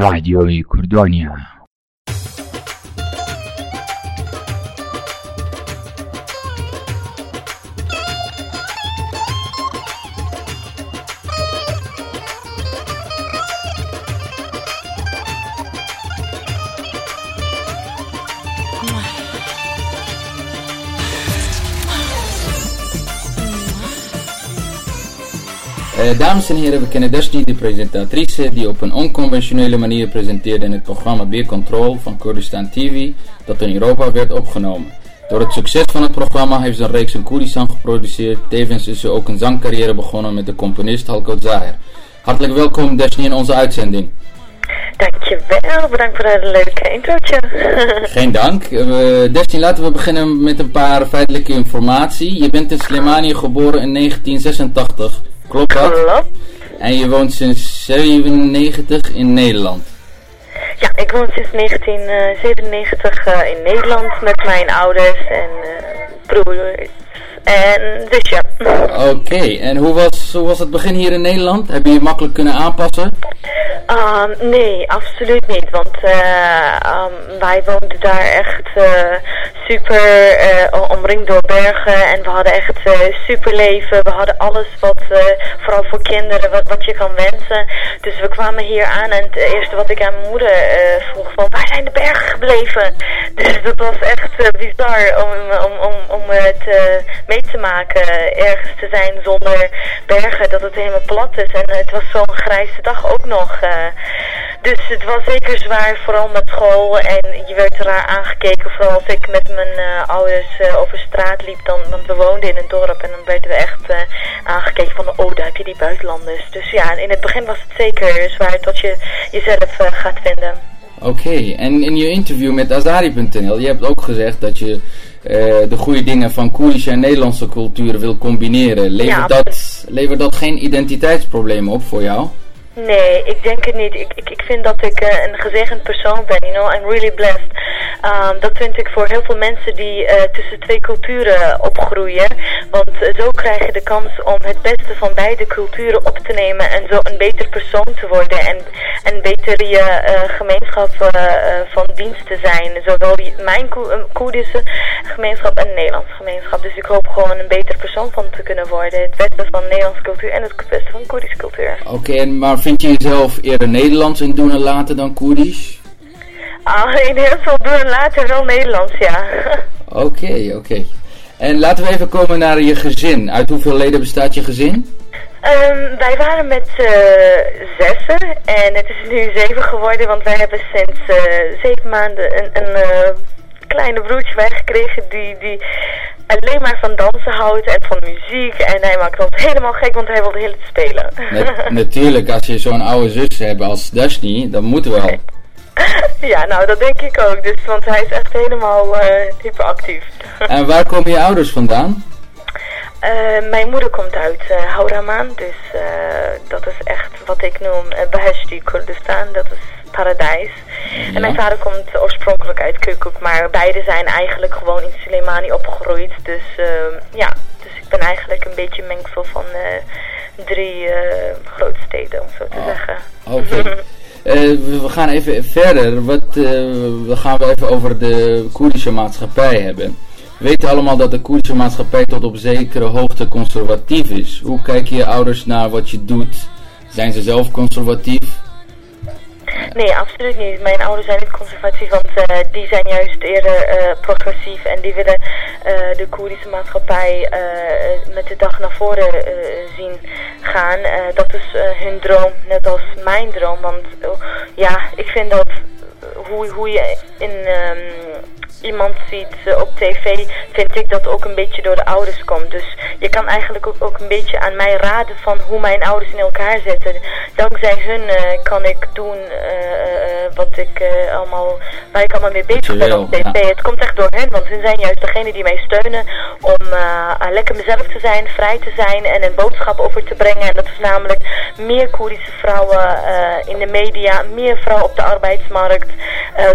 ڕادیۆی کوردۆنیە Eh, dames en heren, we kennen Dashni, de presentatrice die op een onconventionele manier presenteerde in het programma Beer Control van Kurdistan TV, dat in Europa werd opgenomen. Door het succes van het programma heeft ze een reeks in Koerdistan geproduceerd. Tevens is ze ook een zangcarrière begonnen met de componist Halko Zahir. Hartelijk welkom Dashni in onze uitzending. Dankjewel, bedankt voor dat leuke introotje. Geen dank. Uh, Destiny, laten we beginnen met een paar feitelijke informatie. Je bent in Slimani geboren in 1986. Klopt dat? Klopt. En je woont sinds 97 in Nederland. Ja, ik woon sinds 1997 uh, in Nederland met mijn ouders en uh, broers. En dus ja. Oké, en hoe was, hoe was het begin hier in Nederland? Heb je je makkelijk kunnen aanpassen? Um, nee, absoluut niet. Want uh, um, wij woonden daar echt uh, super uh, omringd door bergen. En we hadden echt super leven. We hadden alles wat, vooral voor kinderen, wat, wat je kan wensen. Dus we kwamen hier aan en het eerste wat ik aan mijn moeder vroeg van, waar zijn de bergen gebleven? Dus dat was echt bizar om, om, om, om het mee te maken. Ergens te zijn zonder bergen, dat het helemaal plat is. En het was zo'n grijze dag ook nog. dus het was zeker zwaar, vooral met school. En je werd raar aangekeken, vooral als ik met mijn ouders over straat liep. Dan, want we woonden in een dorp en dan werden we echt aangekeken van... Oh, daar heb je die buitenlanders. Dus ja, in het begin was het zeker zwaar tot je jezelf gaat vinden. Oké, en in je interview met Azari.nl, je hebt ook gezegd dat je de goede dingen van Koerdische en Nederlandse culturen wil combineren. Levert, Ja, dat, levert dat geen identiteitsprobleem op voor jou? Nee, ik denk het niet. Ik, ik, ik vind dat ik uh, een gezegend persoon ben, you know, I'm really blessed. Um, dat vind ik voor heel veel mensen die uh, tussen twee culturen opgroeien. Want uh, zo krijg je de kans om het beste van beide culturen op te nemen en zo een beter persoon te worden. En, en beter je gemeenschap van dienst te zijn. Zowel mijn Koerdische gemeenschap en Nederlandse gemeenschap. Dus ik hoop gewoon een beter persoon van te kunnen worden. Het beste van Nederlandse cultuur en het beste van Koerdische cultuur. Oké, okay, maar vind je jezelf eerder Nederlands in doen en laten dan Koerdisch? Ah, in heel veel doen en laten wel Nederlands, ja. Oké, okay, oké. Okay. En laten we even komen naar je gezin. Uit hoeveel leden bestaat je gezin? Um, wij waren met uh, zessen en het is nu zeven geworden, want wij hebben sinds uh, zeven maanden een, een uh, kleine broertje weggekregen die, die alleen maar van dansen houdt en van muziek. En hij maakt ons helemaal gek, want hij wil de hele tijd spelen. Net, natuurlijk, als je zo'n oude zus hebt als Dashni, dan moeten we al. ja, nou dat denk ik ook. Dus, want hij is echt helemaal uh, hyperactief. en waar komen je ouders vandaan? Uh, mijn moeder komt uit uh, Hauraman, dus uh, dat is echt wat ik noem uh, Beheshti Kurdistan, dat is paradijs. Ja. En mijn vader komt oorspronkelijk uit Kirkuk, maar beide zijn eigenlijk gewoon in Soleimani opgegroeid. Dus ja, dus ik ben eigenlijk een beetje een mengsel van drie grote steden, om zo te oh. zeggen. Oké. Okay. Uh, we gaan even verder. Wat, uh, we gaan we even over de Koerdische maatschappij hebben. We weten allemaal dat de Koerdische maatschappij tot op zekere hoogte conservatief is. Hoe kijken je ouders naar wat je doet? Zijn ze zelf conservatief? Nee, absoluut niet. Mijn ouders zijn niet conservatief, want uh, die zijn juist eerder uh, progressief en die willen uh, de Koerdische maatschappij met de dag naar voren zien gaan. dat is hun droom, net als mijn droom. Want ja, ik vind dat hoe, hoe je in... Um, iemand ziet uh, op tv, vind ik dat ook een beetje door de ouders komt. Dus je kan eigenlijk ook, ook een beetje aan mij raden van hoe mijn ouders in elkaar zitten. Dankzij hun uh, kan ik doen uh, wat ik allemaal, waar ik allemaal mee bezig ben op tv. Ja. Het komt echt door hen, want hun zijn juist degene die mij steunen om lekker mezelf te zijn, vrij te zijn en een boodschap over te brengen. En dat is namelijk meer Koerdische vrouwen in de media, meer vrouwen op de arbeidsmarkt,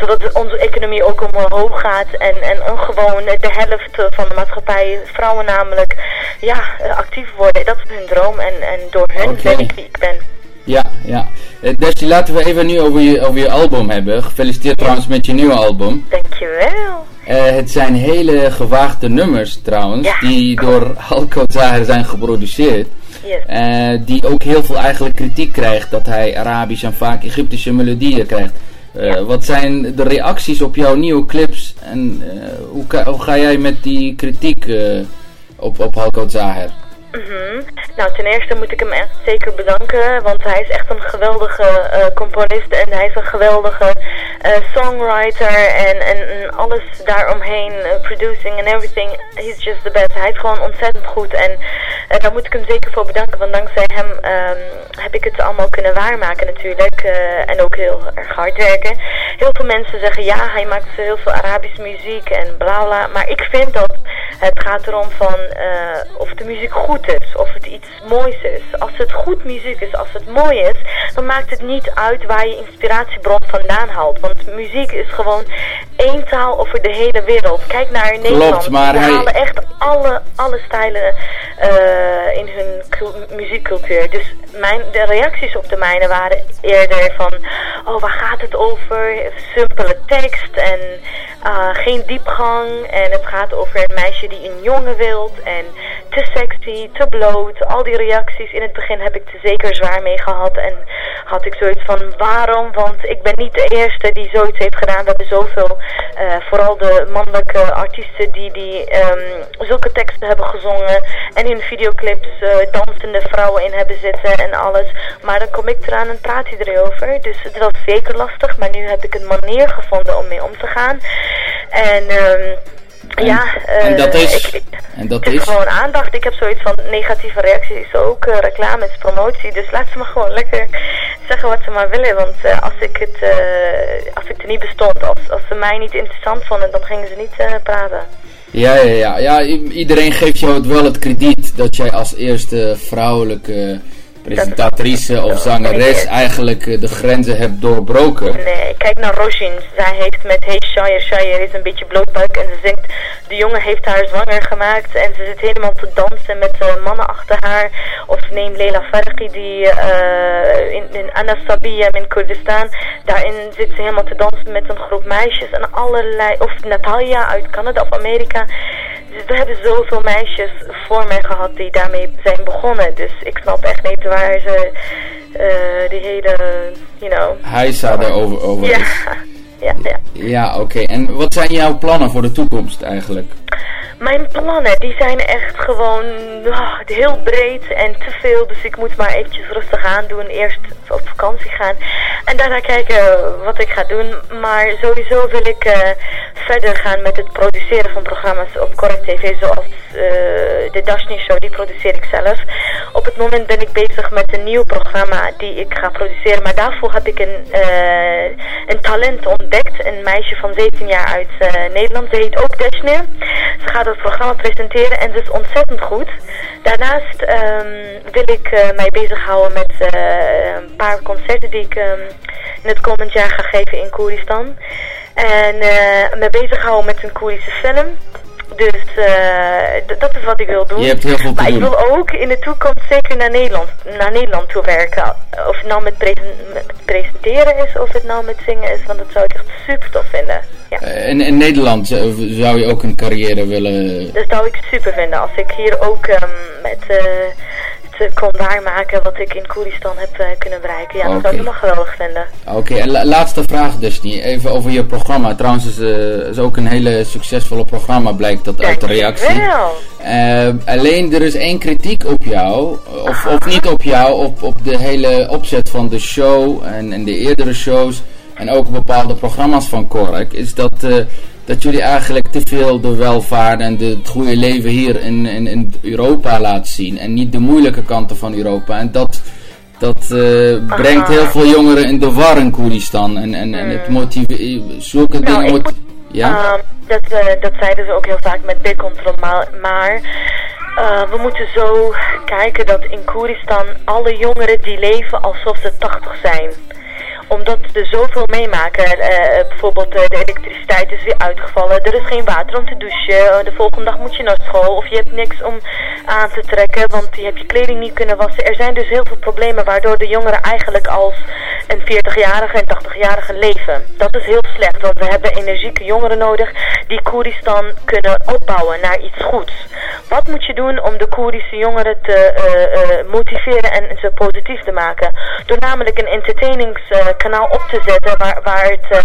zodat onze economie ook omhoog gaat en, en gewoon de helft van de maatschappij, vrouwen namelijk, ja, actief worden. Dat is hun droom en, en door hun okay. ben ik wie ik ben. Ja, ja. Uh, laten we even nu over je, over je album hebben. Gefeliciteerd trouwens met je nieuwe album. Dankjewel. Uh, het zijn hele gewaagde nummers trouwens, die door Halko Zahir zijn geproduceerd. Yes. Uh, die ook heel veel eigenlijk kritiek krijgt dat hij Arabisch en vaak Egyptische melodieën krijgt. Uh, Wat zijn de reacties op jouw nieuwe clips en hoe, hoe, ga jij met die kritiek op, op Halko Zahir? Mm Nou, ten eerste moet ik hem echt zeker bedanken, want hij is echt een geweldige uh, componist en hij is een geweldige uh, songwriter en, en, alles daaromheen, uh, producing and everything, he's just the best. Hij is gewoon ontzettend goed en daar moet ik hem zeker voor bedanken, want dankzij hem um, heb ik het allemaal kunnen waarmaken natuurlijk en ook heel erg hard werken. Heel veel mensen zeggen ja, hij maakt heel veel Arabische muziek en bla bla, maar ik vind dat het gaat erom van of de muziek goed is, of het iets moois is. Als het goed muziek is, als het mooi is, dan maakt het niet uit waar je inspiratiebron vandaan haalt. Want muziek is gewoon één taal over de hele wereld. Kijk naar Nederland. Klopt, maar Ze hij... halen echt alle, alle stijlen uh, in hun muziekcultuur. Dus mijn, de reacties op de mijne waren eerder van... Oh, waar gaat het over? Simpele tekst en uh, geen diepgang. En het gaat over een meisje die een jongen wilt. En te sexy, te bloot. Al die reacties. In het begin heb ik er zeker zwaar mee gehad. En had ik zoiets van, waarom? Want ik ben niet de eerste die zoiets heeft gedaan. We hebben zoveel, uh, vooral de mannelijke artiesten die, die um, zulke teksten hebben gezongen. En in videoclips uh, dansende vrouwen in hebben zitten en alles. Maar dan kom ik eraan en praat hij erover. Dus het was zeker lastig. Maar nu heb ik een manier gevonden om mee om te gaan. En... Um, ja, en uh, dat is, ik, en dat is gewoon aandacht. Ik heb zoiets van negatieve reacties is ook uh, reclame, het is promotie. Dus laat ze me gewoon lekker zeggen wat ze maar willen. Want uh, als ik het als ik er niet bestond, als, als ze mij niet interessant vonden, dan gingen ze niet praten. Ja, ja, ja, ja. Iedereen geeft jou het wel het krediet dat jij als eerste vrouwelijke presentatrice of zangeres eigenlijk eh, de grenzen hebt doorbroken. Nee, kijk naar Roshin. Zij heeft met Hey Shire, Shire is een beetje blootbuik en ze zingt, de jongen heeft haar zwanger gemaakt en ze zit helemaal te dansen met uh, mannen achter haar. Of neem Leila Farki die uh, in, in Anasabiya in Kurdistan, daarin zit ze helemaal te dansen met een groep meisjes en allerlei, of Natalia uit Canada of Amerika. We hebben zoveel meisjes voor mij gehad die daarmee zijn begonnen. Dus ik snap echt niet waar ze uh, die hele, you know... Hij zou erover over ja. ja, ja. Ja, oké. En wat zijn jouw plannen voor de toekomst eigenlijk? Mijn plannen, die zijn echt gewoon oh, heel breed en te veel. Dus ik moet maar eventjes rustig aan doen. Eerst op vakantie gaan. En daarna kijken wat ik ga doen. Maar sowieso wil ik uh, verder gaan met het produceren van programma's op Correct TV. Zoals uh, de Dashni Show, die produceer ik zelf. Op het moment ben ik bezig met een nieuw programma die ik ga produceren. Maar daarvoor heb ik een, uh, een talent ontdekt. Een meisje van 17 jaar uit Nederland. Ze heet ook Dashni. Ze gaat het programma presenteren en ze is ontzettend goed. Daarnaast um, wil ik uh, mij bezighouden met een paar concerten die ik um, in het komend jaar ga geven in Koeristan. En me bezighouden met een Koerische film. Dus uh, dat is wat ik wil doen. Je hebt heel veel te maar doen. ik wil ook in de toekomst zeker naar Nederland, naar Nederland toe werken. Of het nou met, met presenteren is of het nou met zingen is. Want dat zou ik echt super tof vinden. Ja. Uh, in, in Nederland zou je ook een carrière willen... Dat zou ik super vinden. Als ik hier ook um, met... Uh, kon waarmaken wat ik in Koeristan heb uh, kunnen bereiken. Ja, dat zou ik helemaal geweldig vinden. Oké, okay, en la laatste vraag dus niet. Even over je programma. Trouwens is, uh, is ook een hele succesvolle programma, blijkt dat uit de reactie. Uh, alleen er is één kritiek op jou, of, of niet op jou, op, op de hele opzet van de show en, en de eerdere shows. En ook bepaalde programma's van Kork. Is dat dat jullie eigenlijk te veel de welvaart en de, het goede leven hier in, in, in Europa laten zien. En niet de moeilijke kanten van Europa. En dat, dat uh, brengt heel veel jongeren in de war in Koeristan. En, en, en het motiveert, zulke nou, dingen... Moet, ja? Uh, dat, uh, dat zeiden ze ook heel vaak met big control, maar... maar uh, we moeten zo kijken dat in Koeristan alle jongeren die leven alsof ze 80 zijn Omdat ze zoveel meemaken. bijvoorbeeld de elektriciteit is weer uitgevallen. Er is geen water om te douchen. de volgende dag moet je naar school. Of je hebt niks om aan te trekken. Want je hebt je kleding niet kunnen wassen. Er zijn dus heel veel problemen waardoor de jongeren eigenlijk als een 40-jarige en 80-jarige leven. Dat is heel slecht. Want we hebben energieke jongeren nodig die Koerdistan kunnen opbouwen naar iets goeds. Wat moet je doen om de Koerdische jongeren te uh, uh, motiveren en ze positief te maken? Door namelijk een entertainingskanaal op te zetten waar, waar het uh,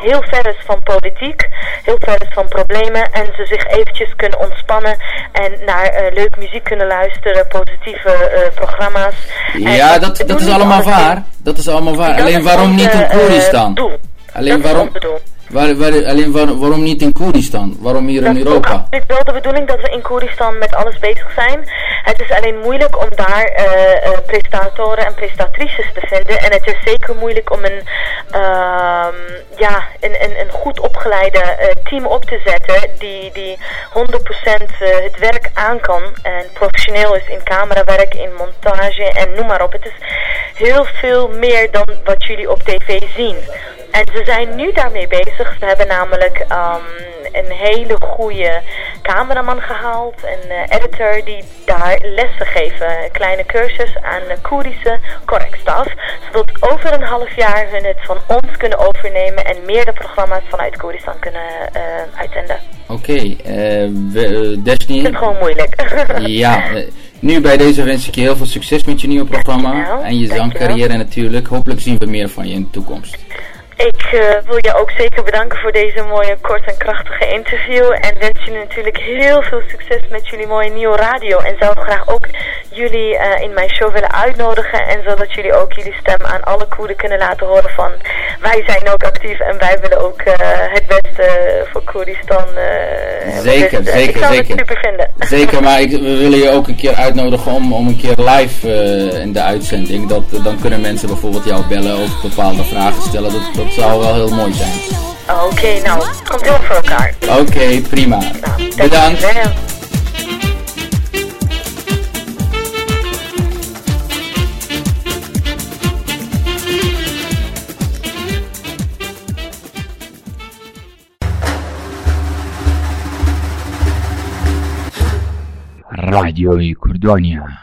heel ver is van politiek, heel ver is van problemen en ze zich eventjes kunnen ontspannen en naar leuke muziek kunnen luisteren, positieve programma's. Ja, dat, dat is allemaal waar. Dat is allemaal waar. Alleen waarom niet in Koerdistan? Alleen waarom? Waar, waar, alleen waar, waarom niet in Koerdistan? Waarom hier in Europa? Het is wel de bedoeling dat we in Koerdistan met alles bezig zijn. Het is alleen moeilijk om daar uh, uh, presentatoren en presentatrices te vinden. En het is zeker moeilijk om een, uh, ja, een, een, een goed opgeleide uh, team op te zetten die, die 100% het werk aan kan. En professioneel is in camerawerk, in montage en noem maar op. Het is heel veel meer dan wat jullie op tv zien. En ze zijn nu daarmee bezig. Ze hebben namelijk um, een hele goede cameraman gehaald. Een uh, editor die daar lessen geven. Een kleine cursus aan uh, Koerdische correctstaf. Zodat over een half jaar hun het van ons kunnen overnemen. En meerdere programma's vanuit Koerdistan kunnen uh, uitzenden. Oké, okay, uh, Destiny. Het is gewoon moeilijk. ja, nu bij deze wens ik je heel veel succes met je nieuwe programma. En je zangcarrière natuurlijk. Hopelijk zien we meer van je in de toekomst. Ik uh, wil je ook zeker bedanken voor deze mooie, kort en krachtige interview. En wens jullie natuurlijk heel veel succes met jullie mooie nieuwe radio. En zou graag ook jullie uh, in mijn show willen uitnodigen. En zodat jullie ook jullie stem aan alle Koerden kunnen laten horen van... Wij zijn ook actief en wij willen ook uh, het beste voor Koerdistan. zeker, dus, zeker, ik zou zeker. het super vinden. Zeker, maar ik, we willen je ook een keer uitnodigen om, om een keer live in de uitzending. Dat, dan kunnen mensen bijvoorbeeld jou bellen of bepaalde vragen stellen. Dat, dat zou wel heel mooi zijn. Oké, okay, nou, komt heel voor elkaar. Oké, okay, prima. Nou, Bedankt. Radio Kurdonia.